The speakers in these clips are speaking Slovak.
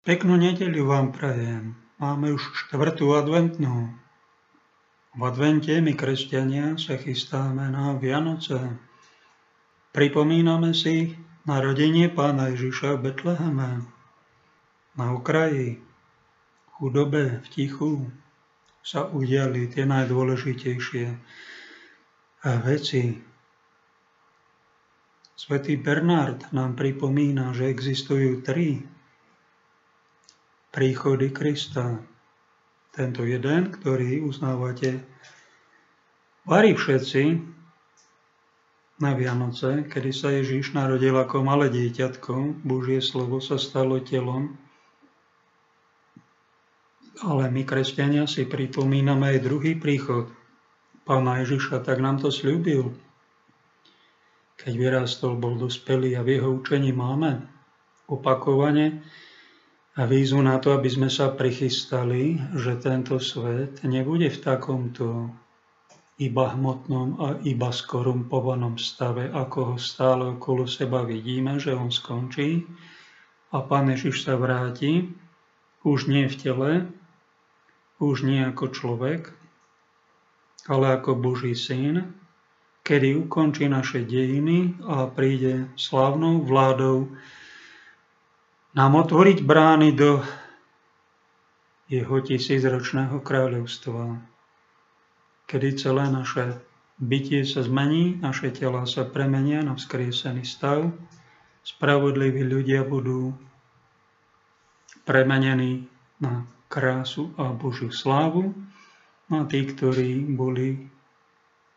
Peknú nedeľu vám prajem. Máme už štvrtú adventnú. V advente my, kresťania, sa chystáme na Vianoce. Pripomíname si narodenie pána Ježiša v Betleheme. Na okraji, chudobe, v tichu sa udiali tie najdôležitejšie veci. Svetý Bernard nám pripomína, že existujú tri príchody Krista. Tento jeden, ktorý uznávate varí všetci na Vianoce, kedy sa Ježíš narodil ako malé dieťatko, Božie slovo sa stalo telom. Ale my, kresťania, si pripomíname aj druhý príchod Pána Ježiša, tak nám to slúbil. Keď vyrastol, bol dospelý a v jeho učení máme opakovane a výzvu na to, aby sme sa prichystali, že tento svet nebude v takomto iba hmotnom a iba skorumpovanom stave, ako ho stále okolo seba vidíme, že on skončí. A Pán Ježiš sa vráti, už nie v tele, už nie ako človek, ale ako Boží syn, kedy ukončí naše dejiny a príde slávnou vládou nám otvoriť brány do jeho tisícročného kráľovstva, kedy celé naše bytie sa zmení, naše tela sa premenia na vzkriesený stav, spravodliví ľudia budú premenení na krásu a Božiu slávu no a tí, ktorí boli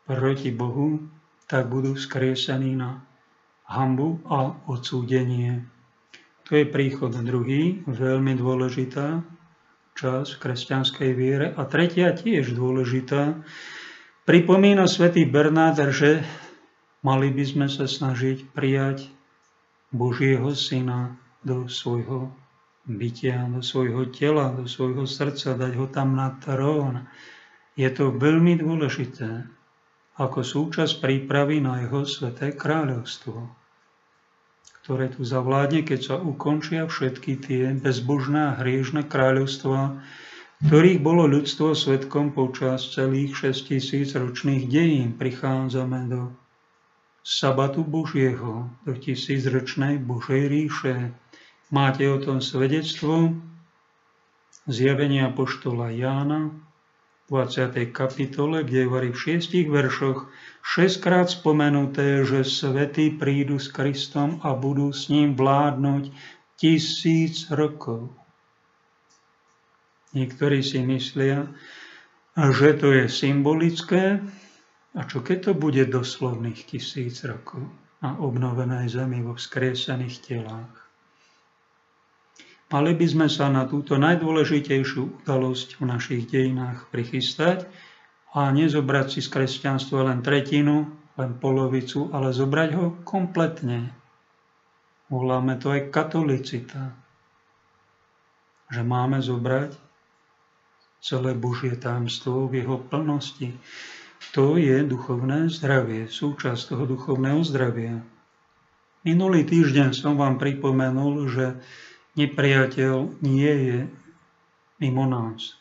proti Bohu, tak budú skriesení na hambu a odsúdenie. To je príchod druhý, veľmi dôležitá časť v kresťanskej viere. A tretia tiež dôležitá. Pripomína svätý Bernard, že mali by sme sa snažiť prijať Božieho Syna do svojho bytia, do svojho tela, do svojho srdca, dať ho tam na trón. Je to veľmi dôležité ako súčasť prípravy na jeho sveté kráľovstvo ktoré tu zavládne, keď sa ukončia všetky tie bezbožné a hriežne kráľovstva, ktorých bolo ľudstvo svetkom počas celých 6000 ročných dejín. Prichádzame do sabatu Božieho, do tisícročnej Božej ríše. Máte o tom svedectvo zjavenia poštola Jána, 20. kapitole, kde je v šiestich veršoch šestkrát spomenuté, že svety prídu s Kristom a budú s ním vládnuť tisíc rokov. Niektorí si myslia, že to je symbolické, a čo keď to bude doslovných tisíc rokov na obnovenej zemi vo vzkriesených telách? Mali by sme sa na túto najdôležitejšiu udalosť v našich dejinách prichystať a nezobrať si z kresťanstva len tretinu, len polovicu, ale zobrať ho kompletne. Voláme to aj katolicita. Že máme zobrať celé Božie tajomstvo v jeho plnosti. To je duchovné zdravie, súčasť toho duchovného zdravia. Minulý týždeň som vám pripomenul, že nepriateľ nie je mimo nás.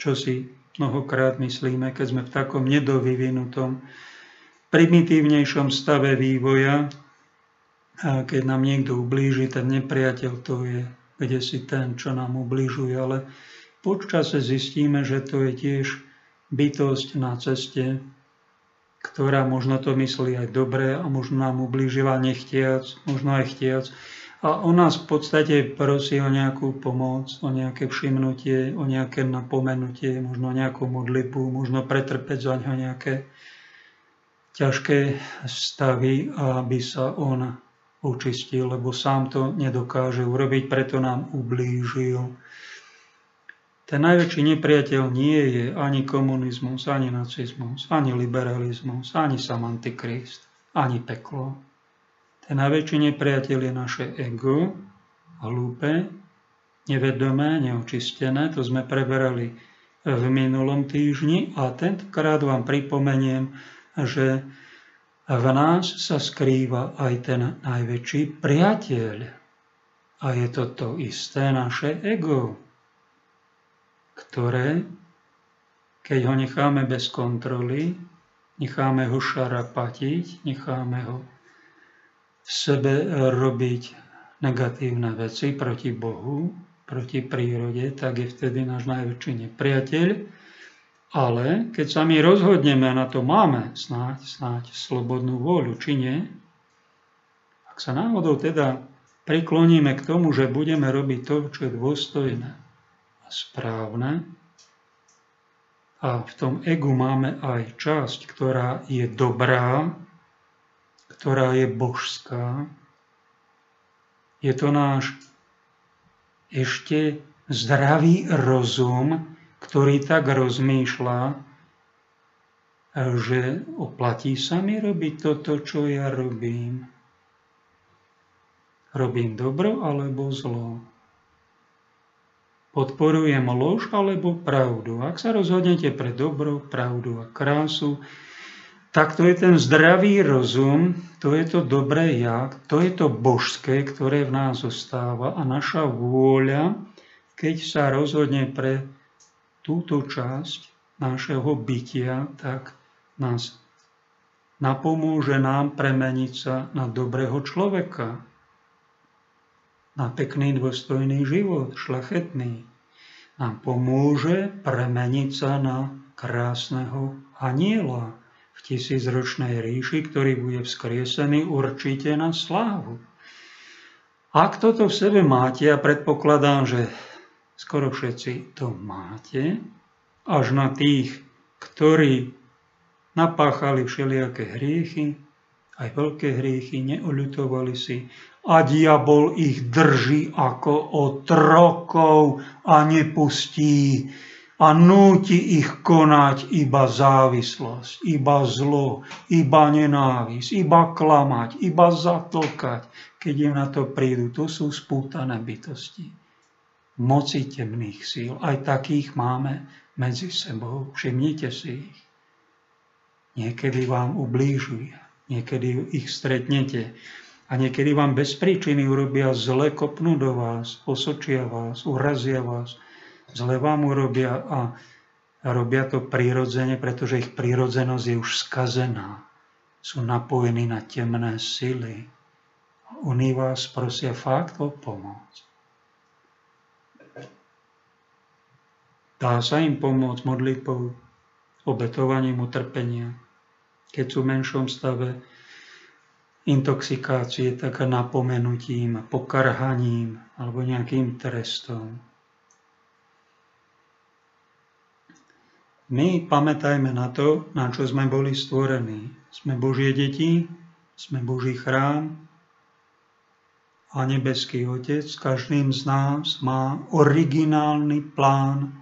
Čo si mnohokrát myslíme, keď sme v takom nedovyvinutom, primitívnejšom stave vývoja, a keď nám niekto ublíži, ten nepriateľ to je kde si ten, čo nám ubližuje, ale počase zistíme, že to je tiež bytosť na ceste, ktorá možno to myslí aj dobre a možno nám ublížila nechtiac, možno aj chtiac, a on nás v podstate prosí o nejakú pomoc, o nejaké všimnutie, o nejaké napomenutie, možno nejakú modlitbu, možno pretrpeť za ňo nejaké ťažké stavy, aby sa on očistil, lebo sám to nedokáže urobiť, preto nám ublížil. Ten najväčší nepriateľ nie je ani komunizmus, ani nacizmus, ani liberalizmus, ani sam antikrist, ani peklo. Najväčší nepriateľ je naše ego, hlúpe, nevedomé, neočistené. To sme preberali v minulom týždni a tentokrát vám pripomeniem, že v nás sa skrýva aj ten najväčší priateľ. A je to to isté naše ego, ktoré, keď ho necháme bez kontroly, necháme ho šarapatiť, necháme ho v sebe robiť negatívne veci proti Bohu, proti prírode, tak je vtedy náš najväčší nepriateľ. Ale keď sa my rozhodneme, na to máme snáď, snáď slobodnú vôľu, či nie, ak sa náhodou teda prikloníme k tomu, že budeme robiť to, čo je dôstojné a správne, a v tom egu máme aj časť, ktorá je dobrá, ktorá je božská. Je to náš ešte zdravý rozum, ktorý tak rozmýšľa, že oplatí sa mi robiť toto, čo ja robím. Robím dobro alebo zlo podporujem lož alebo pravdu. Ak sa rozhodnete pre dobro, pravdu a krásu, tak to je ten zdravý rozum, to je to dobré ja, to je to božské, ktoré v nás zostáva a naša vôľa, keď sa rozhodne pre túto časť našeho bytia, tak nás napomôže nám premeniť sa na dobrého človeka, na pekný, dôstojný život, šlachetný. Nám pomôže premeniť sa na krásneho aniela tisícročnej ríši, ktorý bude vzkriesený určite na slávu. Ak toto v sebe máte, a predpokladám, že skoro všetci to máte, až na tých, ktorí napáchali všelijaké hriechy, aj veľké hriechy, neoľutovali si a diabol ich drží ako otrokov a nepustí a núti ich konať iba závislosť, iba zlo, iba nenávisť, iba klamať, iba zatlkať, keď im na to prídu. To sú spútané bytosti. Moci temných síl. Aj takých máme medzi sebou. Všimnite si ich. Niekedy vám ublížujú, niekedy ich stretnete a niekedy vám bez príčiny urobia zle, kopnú do vás, osočia vás, urazia vás, zle vám urobia a robia to prirodzene, pretože ich prírodzenosť je už skazená. Sú napojení na temné sily. Oni vás prosia fakt o pomoc. Dá sa im pomôcť modlitbou, obetovaním utrpenia, keď sú v menšom stave, intoxikácie, tak napomenutím, pokarhaním alebo nejakým trestom. My pamätajme na to, na čo sme boli stvorení. Sme Božie deti, sme Boží chrám a nebeský Otec každým z nás má originálny plán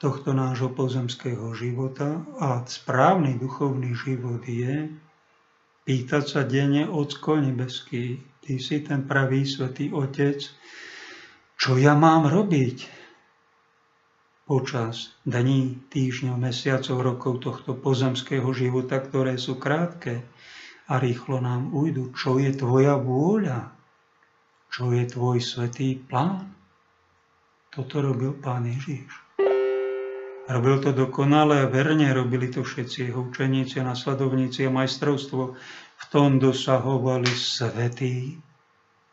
tohto nášho pozemského života a správny duchovný život je, pýtať sa denne, Ocko nebeský, Ty si ten pravý svetý Otec, čo ja mám robiť počas dní, týždňov, mesiacov, rokov tohto pozemského života, ktoré sú krátke a rýchlo nám ujdu. Čo je Tvoja vôľa? Čo je Tvoj svetý plán? Toto robil Pán Ježiš. Robil to dokonale a verne, robili to všetci jeho učeníci nasledovníci a majstrovstvo. V tom dosahovali svetí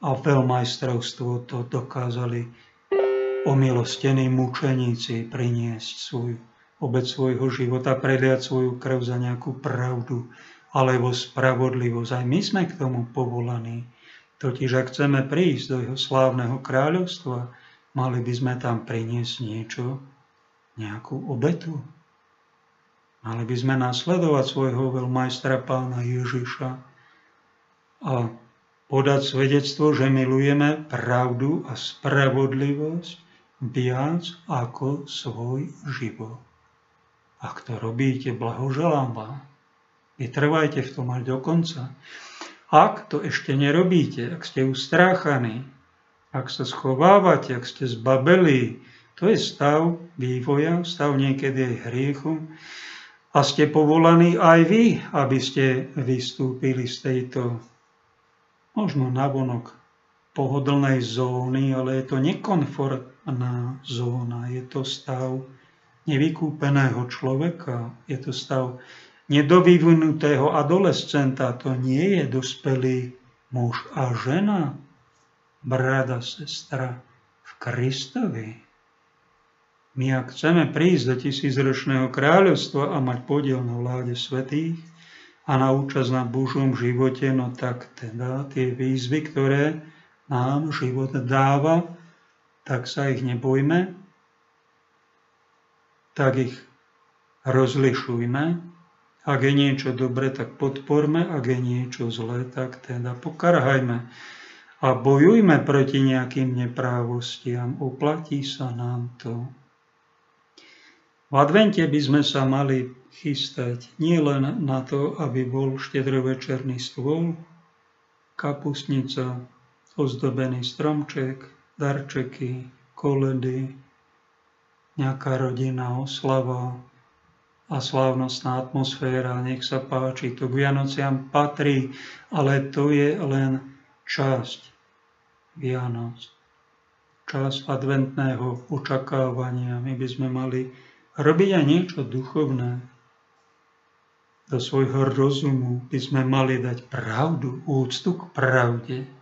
a veľmajstrovstvo to dokázali omilostení mučeníci priniesť svoj obec svojho života, preliať svoju krv za nejakú pravdu alebo spravodlivosť. Aj my sme k tomu povolaní. Totiž ak chceme prísť do jeho slávneho kráľovstva, mali by sme tam priniesť niečo, nejakú obetu. Mali by sme nasledovať svojho veľmajstra pána Ježiša a podať svedectvo, že milujeme pravdu a spravodlivosť viac ako svoj život. Ak to robíte, blahoželám vám. Vytrvajte v tom až do konca. Ak to ešte nerobíte, ak ste ustráchaní, ak sa schovávate, ak ste zbabeli, to je stav vývoja, stav niekedy aj hriechu. A ste povolaní aj vy, aby ste vystúpili z tejto možno navonok pohodlnej zóny, ale je to nekonformná zóna. Je to stav nevykúpeného človeka. Je to stav nedovyvinutého adolescenta. To nie je dospelý muž a žena, brada, sestra v Kristovi. My ak chceme prísť do tisícročného kráľovstva a mať podiel na vláde svetých a na účasť na Božom živote, no tak teda tie výzvy, ktoré nám život dáva, tak sa ich nebojme, tak ich rozlišujme. Ak je niečo dobre, tak podporme, ak je niečo zlé, tak teda pokarhajme a bojujme proti nejakým neprávostiam. Oplatí sa nám to. V advente by sme sa mali chystať nie len na to, aby bol štedrovečerný stôl, kapusnica, ozdobený stromček, darčeky, koledy, nejaká rodinná oslava a slávnostná atmosféra, nech sa páči, to k Vianociam patrí, ale to je len časť Vianoc, časť adventného očakávania. My by sme mali robiť aj niečo duchovné. Do svojho rozumu by sme mali dať pravdu, úctu k pravde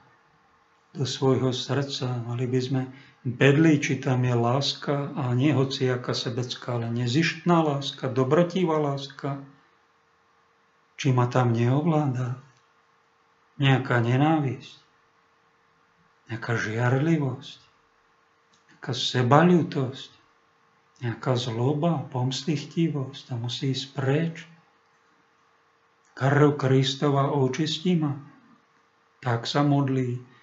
do svojho srdca. Mali by sme bedli, či tam je láska a nie hociaká sebecká, ale nezištná láska, dobrotivá láska. Či ma tam neovláda nejaká nenávisť, nejaká žiarlivosť, nejaká sebalutosť, nejaká zloba, pomstichtivosť, to musí ísť preč. Krv Kristova očistí ma. Tak sa modlí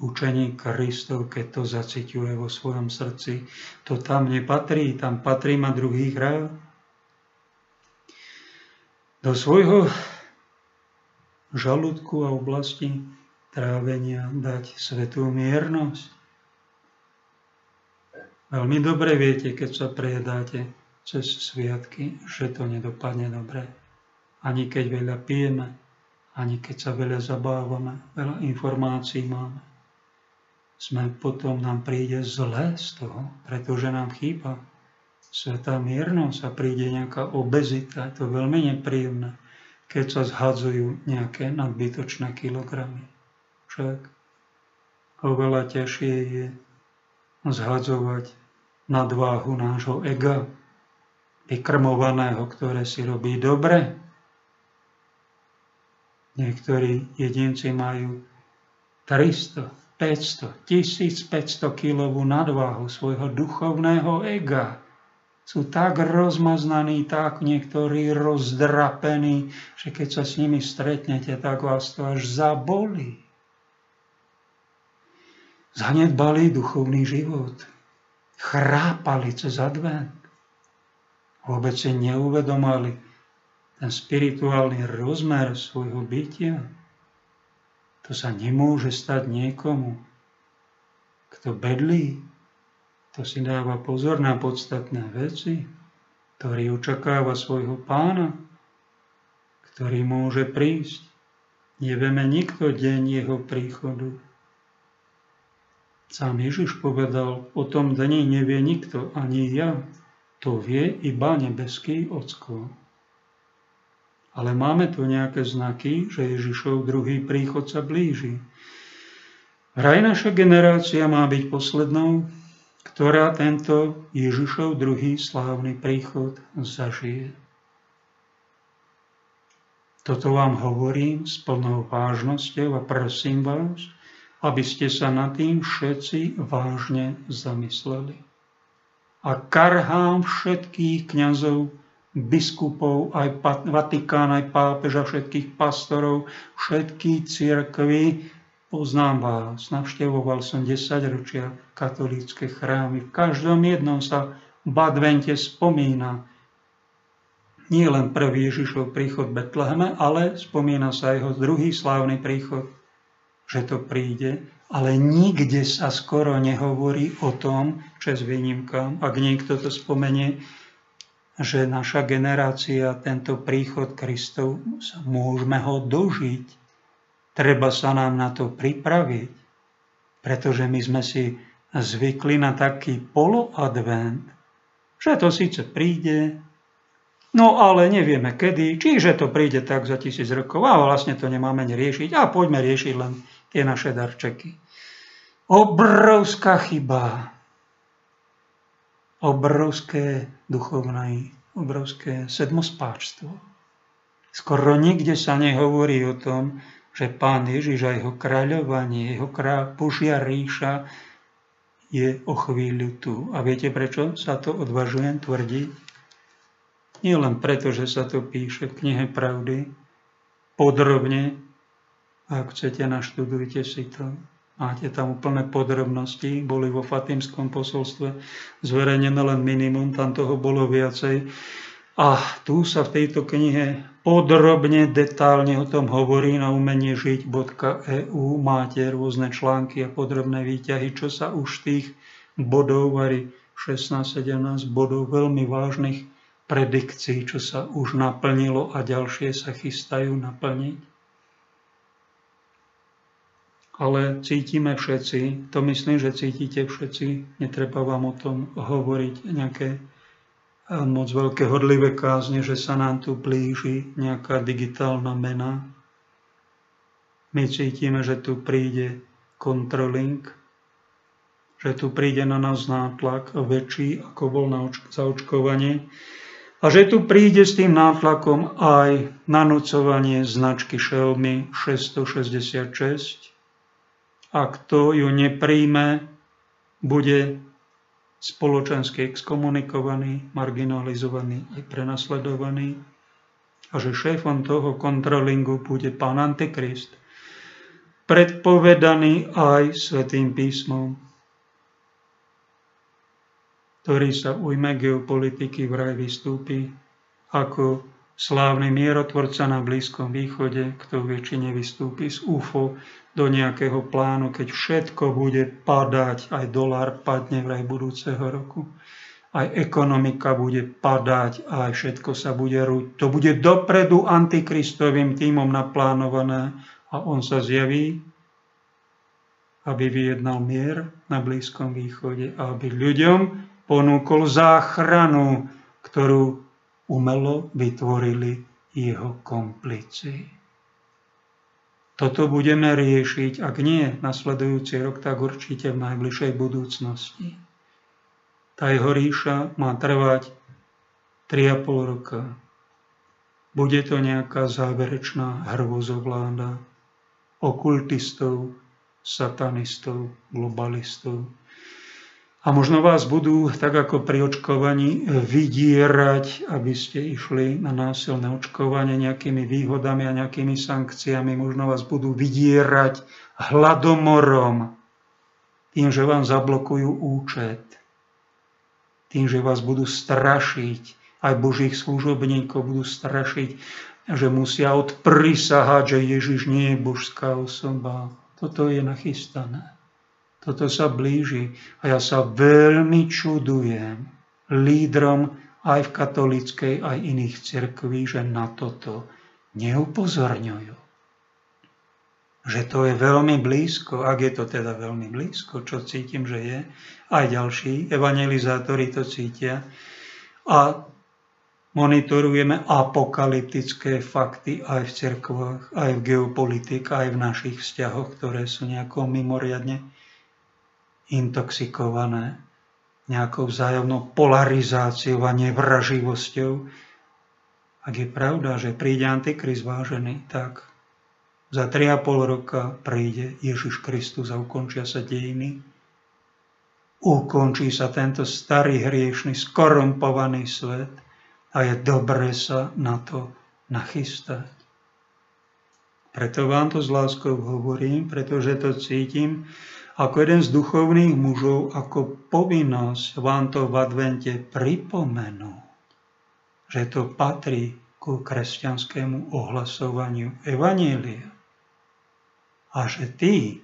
učení Kristov, keď to zaciťuje vo svojom srdci. To tam nepatrí, tam patrí ma druhý rád. Do svojho žalúdku a oblasti trávenia dať svetú miernosť. Veľmi dobre viete, keď sa prejedáte cez sviatky, že to nedopadne dobre. Ani keď veľa pijeme, ani keď sa veľa zabávame, veľa informácií máme sme potom nám príde zle z toho, pretože nám chýba svetá miernosť a príde nejaká obezita. Je to veľmi nepríjemné, keď sa zhadzujú nejaké nadbytočné kilogramy. Však oveľa ťažšie je zhadzovať nadváhu nášho ega, vykrmovaného, ktoré si robí dobre. Niektorí jedinci majú 300, 500, 1500 kilovú nadváhu svojho duchovného ega. Sú tak rozmaznaní, tak niektorí rozdrapení, že keď sa s nimi stretnete, tak vás to až zabolí. Zanedbali duchovný život. Chrápali cez advent. Vôbec si neuvedomali ten spirituálny rozmer svojho bytia to sa nemôže stať niekomu, kto bedlí, kto si dáva pozor na podstatné veci, ktorý očakáva svojho pána, ktorý môže prísť. Nevieme nikto deň jeho príchodu. Sám Ježiš povedal, o tom dni nevie nikto, ani ja. To vie iba nebeský Ocko. Ale máme tu nejaké znaky, že Ježišov druhý príchod sa blíži. Vraj naša generácia má byť poslednou, ktorá tento Ježišov druhý slávny príchod zažije. Toto vám hovorím s plnou vážnosťou a prosím vás, aby ste sa nad tým všetci vážne zamysleli. A karhám všetkých kňazov biskupov, aj Vatikán, aj pápeža, všetkých pastorov, všetky církvy. Poznám vás, navštevoval som 10 ročia katolícke chrámy. V každom jednom sa v Advente spomína nie len prvý Ježišov príchod v Betleheme, ale spomína sa jeho druhý slávny príchod, že to príde, ale nikde sa skoro nehovorí o tom, čes výnimkám, ak niekto to spomenie, že naša generácia tento príchod Kristov, môžeme ho dožiť. Treba sa nám na to pripraviť. pretože my sme si zvykli na taký poloadvent, že to síce príde, no ale nevieme kedy, čiže to príde tak za tisíc rokov a vlastne to nemáme riešiť a poďme riešiť len tie naše darčeky. Obrovská chyba. Obrovské duchovné, obrovské sedmospáčstvo. Skoro nikde sa nehovorí o tom, že pán Ježiš a jeho kráľovanie, jeho krá, Božia ríša je o chvíľu tu. A viete, prečo sa to odvažujem tvrdiť? Nie len preto, že sa to píše v knihe Pravdy, podrobne, ak chcete, naštudujte si to. Máte tam úplné podrobnosti, boli vo Fatimskom posolstve zverejnené len minimum, tam toho bolo viacej. A tu sa v tejto knihe podrobne, detálne o tom hovorí na umenie žiť.eu. Máte rôzne články a podrobné výťahy, čo sa už tých bodov, varí 16-17 bodov veľmi vážnych predikcií, čo sa už naplnilo a ďalšie sa chystajú naplniť ale cítime všetci, to myslím, že cítite všetci, netreba vám o tom hovoriť nejaké eh, moc veľké hodlivé kázne, že sa nám tu blíži nejaká digitálna mena. My cítime, že tu príde controlling, že tu príde na nás nátlak väčší, ako bol na zaočkovanie. A že tu príde s tým nátlakom aj nanocovanie značky Xiaomi 666, a kto ju nepríjme, bude spoločensky exkomunikovaný, marginalizovaný aj prenasledovaný a že šéfom toho kontrolingu bude pán Antikrist, predpovedaný aj Svetým písmom, ktorý sa ujme geopolitiky vraj vystúpi ako slávny mierotvorca na Blízkom východe, kto väčšine vystúpi z UFO do nejakého plánu, keď všetko bude padať, aj dolár padne vraj budúceho roku, aj ekonomika bude padať, aj všetko sa bude rúť. To bude dopredu antikristovým týmom naplánované a on sa zjaví, aby vyjednal mier na Blízkom východe a aby ľuďom ponúkol záchranu, ktorú umelo vytvorili jeho komplici. Toto budeme riešiť, ak nie nasledujúci rok, tak určite v najbližšej budúcnosti. Tá jeho ríša má trvať 3,5 roka. Bude to nejaká záverečná hrvozovláda okultistov, satanistov, globalistov, a možno vás budú, tak ako pri očkovaní, vydierať, aby ste išli na násilné očkovanie nejakými výhodami a nejakými sankciami. Možno vás budú vydierať hladomorom, tým, že vám zablokujú účet, tým, že vás budú strašiť, aj božích služobníkov budú strašiť, že musia odprisahať, že Ježiš nie je božská osoba. Toto je nachystané. Toto sa blíži a ja sa veľmi čudujem lídrom aj v katolíckej, aj iných cirkví, že na toto neupozorňujú. Že to je veľmi blízko, ak je to teda veľmi blízko, čo cítim, že je, aj ďalší evangelizátori to cítia. A monitorujeme apokalyptické fakty aj v cirkvách, aj v geopolitike, aj v našich vzťahoch, ktoré sú nejako mimoriadne intoxikované nejakou vzájomnou polarizáciou a nevraživosťou. Ak je pravda, že príde Antikrist vážený, tak za 3,5 roka príde Ježiš Kristus a ukončia sa dejiny. Ukončí sa tento starý hriešný, skorumpovaný svet a je dobré sa na to nachystať. Preto vám to s láskou hovorím, pretože to cítim, ako jeden z duchovných mužov, ako povinnosť vám to v advente pripomenú, že to patrí ku kresťanskému ohlasovaniu Evanielia. A že tí,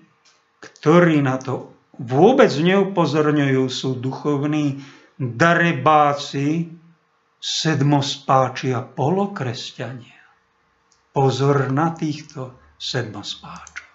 ktorí na to vôbec neupozorňujú, sú duchovní darebáci, sedmospáči a polokresťania. Pozor na týchto sedmospáčov.